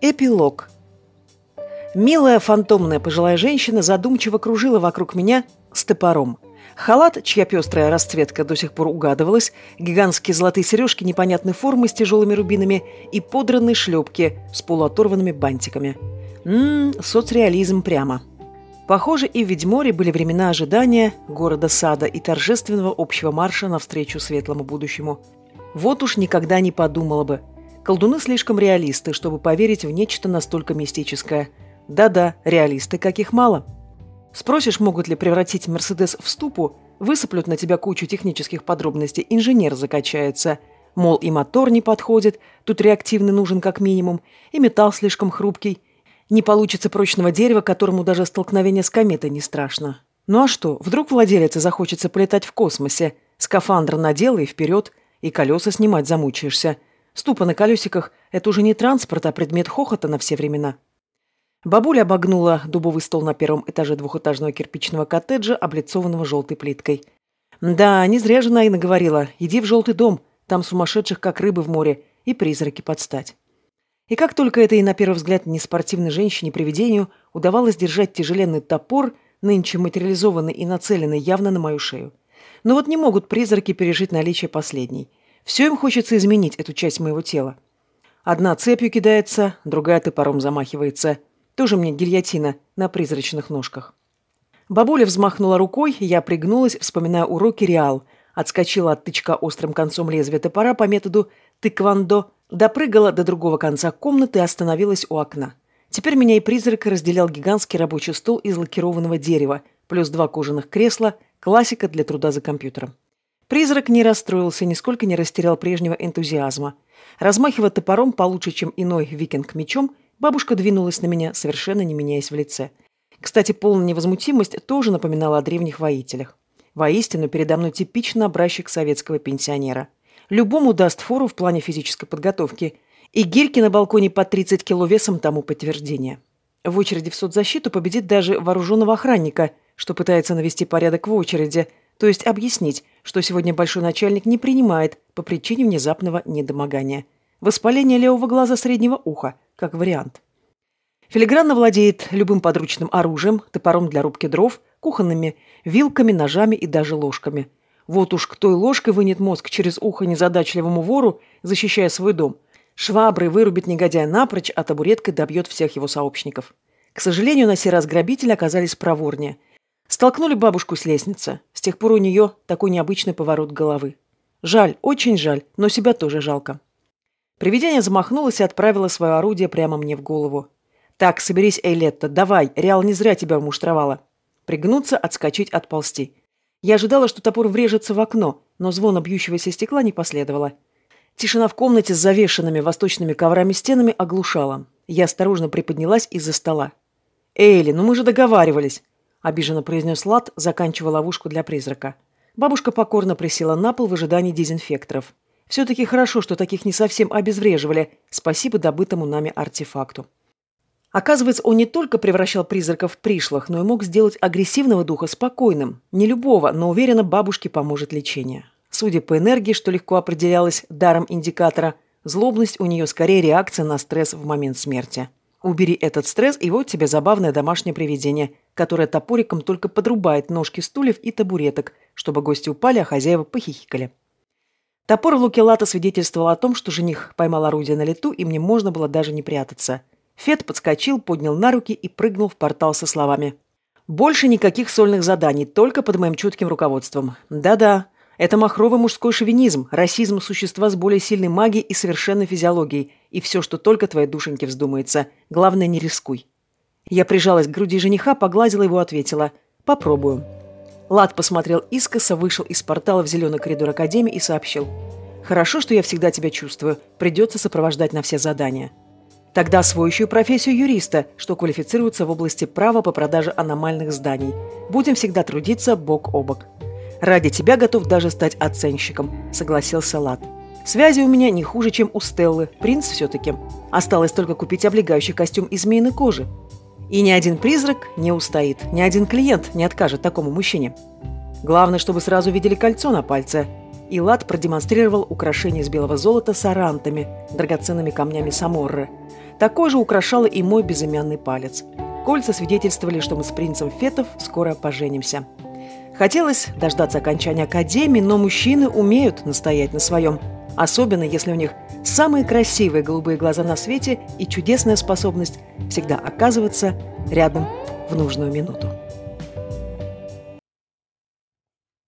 Эпилог. Милая фантомная пожилая женщина задумчиво кружила вокруг меня с топором. Халат, чья пестрая расцветка до сих пор угадывалась, гигантские золотые сережки непонятной формы с тяжелыми рубинами и подранные шлепки с полуоторванными бантиками. Ммм, соцреализм прямо. Похоже, и в Ведьморе были времена ожидания города сада и торжественного общего марша навстречу светлому будущему. Вот уж никогда не подумала бы – Колдуны слишком реалисты, чтобы поверить в нечто настолько мистическое. Да-да, реалисты, каких мало. Спросишь, могут ли превратить Мерседес в ступу, высыплют на тебя кучу технических подробностей, инженер закачается. Мол, и мотор не подходит, тут реактивный нужен как минимум, и металл слишком хрупкий. Не получится прочного дерева, которому даже столкновение с кометой не страшно. Ну а что, вдруг владелец захочется полетать в космосе, скафандр надел и вперед, и колеса снимать замучаешься – Ступа на колесиках – это уже не транспорт, а предмет хохота на все времена. Бабуля обогнула дубовый стол на первом этаже двухэтажного кирпичного коттеджа, облицованного желтой плиткой. Да, не зря жена и наговорила. Иди в желтый дом, там сумасшедших, как рыбы в море, и призраки подстать. И как только этой, на первый взгляд, неспортивной женщине-привидению удавалось держать тяжеленный топор, нынче материализованный и нацеленный явно на мою шею. Но вот не могут призраки пережить наличие последней. Все им хочется изменить эту часть моего тела. Одна цепью кидается, другая топором замахивается. Тоже мне гильотина на призрачных ножках. Бабуля взмахнула рукой, я пригнулась, вспоминая уроки Реал. Отскочила от тычка острым концом лезвия топора по методу тыквандо, допрыгала до другого конца комнаты и остановилась у окна. Теперь меня и призрак разделял гигантский рабочий стол из лакированного дерева, плюс два кожаных кресла, классика для труда за компьютером. Призрак не расстроился, нисколько не растерял прежнего энтузиазма. Размахивая топором получше, чем иной викинг мечом, бабушка двинулась на меня, совершенно не меняясь в лице. Кстати, полная невозмутимость тоже напоминала о древних воителях. Воистину, передо мной типичный образчик советского пенсионера. Любому даст фору в плане физической подготовки. И гирьки на балконе по 30 кило весом тому подтверждение. В очереди в соцзащиту победит даже вооруженного охранника, что пытается навести порядок в очереди – то есть объяснить, что сегодня большой начальник не принимает по причине внезапного недомогания. Воспаление левого глаза среднего уха, как вариант. Филигранно владеет любым подручным оружием, топором для рубки дров, кухонными вилками, ножами и даже ложками. Вот уж кто и ложкой вынет мозг через ухо незадачливому вору, защищая свой дом. Шваброй вырубит негодяя напрочь, а табуреткой добьет всех его сообщников. К сожалению, на сей раз грабители оказались проворнее – Столкнули бабушку с лестницы. С тех пор у нее такой необычный поворот головы. Жаль, очень жаль, но себя тоже жалко. Привидение замахнулось и отправило свое орудие прямо мне в голову. «Так, соберись, Эйлетта, давай, Реал не зря тебя муштровала». Пригнуться, отскочить, отползти. Я ожидала, что топор врежется в окно, но звона бьющегося стекла не последовало. Тишина в комнате с завешенными восточными коврами стенами оглушала. Я осторожно приподнялась из-за стола. «Эйли, ну мы же договаривались!» – обиженно произнес Лад, заканчивая ловушку для призрака. Бабушка покорно присела на пол в ожидании дезинфекторов. Все-таки хорошо, что таких не совсем обезвреживали, спасибо добытому нами артефакту. Оказывается, он не только превращал призраков в пришлых, но и мог сделать агрессивного духа спокойным. Не любого, но уверенно бабушке поможет лечение. Судя по энергии, что легко определялось даром индикатора, злобность у нее скорее реакция на стресс в момент смерти. Убери этот стресс, и вот тебе забавное домашнее привидение, которое топориком только подрубает ножки стульев и табуреток, чтобы гости упали, а хозяева похихикали. Топор в луке лата свидетельствовал о том, что жених поймал орудие на лету, и мне можно было даже не прятаться. Фет подскочил, поднял на руки и прыгнул в портал со словами. «Больше никаких сольных заданий, только под моим чутким руководством. Да-да, это махровый мужской шовинизм, расизм существа с более сильной магией и совершенной физиологией, и все, что только твоей душеньке вздумается. Главное, не рискуй. Я прижалась к груди жениха, погладила его, ответила. «Попробую». Лад посмотрел искоса, вышел из портала в зеленый коридор Академии и сообщил. «Хорошо, что я всегда тебя чувствую. Придется сопровождать на все задания». Тогда освоящую профессию юриста, что квалифицируется в области права по продаже аномальных зданий. Будем всегда трудиться бок о бок. «Ради тебя готов даже стать оценщиком», – согласился Лад. «Связи у меня не хуже, чем у Стеллы. Принц все-таки. Осталось только купить облегающий костюм из змеиной кожи. И ни один призрак не устоит, ни один клиент не откажет такому мужчине. Главное, чтобы сразу видели кольцо на пальце. и Лад продемонстрировал украшение из белого золота с арантами, драгоценными камнями Саморры. Такой же украшал и мой безымянный палец. Кольца свидетельствовали, что мы с принцем Фетов скоро поженимся. Хотелось дождаться окончания академии, но мужчины умеют настоять на своем. Особенно, если у них самые красивые голубые глаза на свете и чудесная способность всегда оказываться рядом в нужную минуту.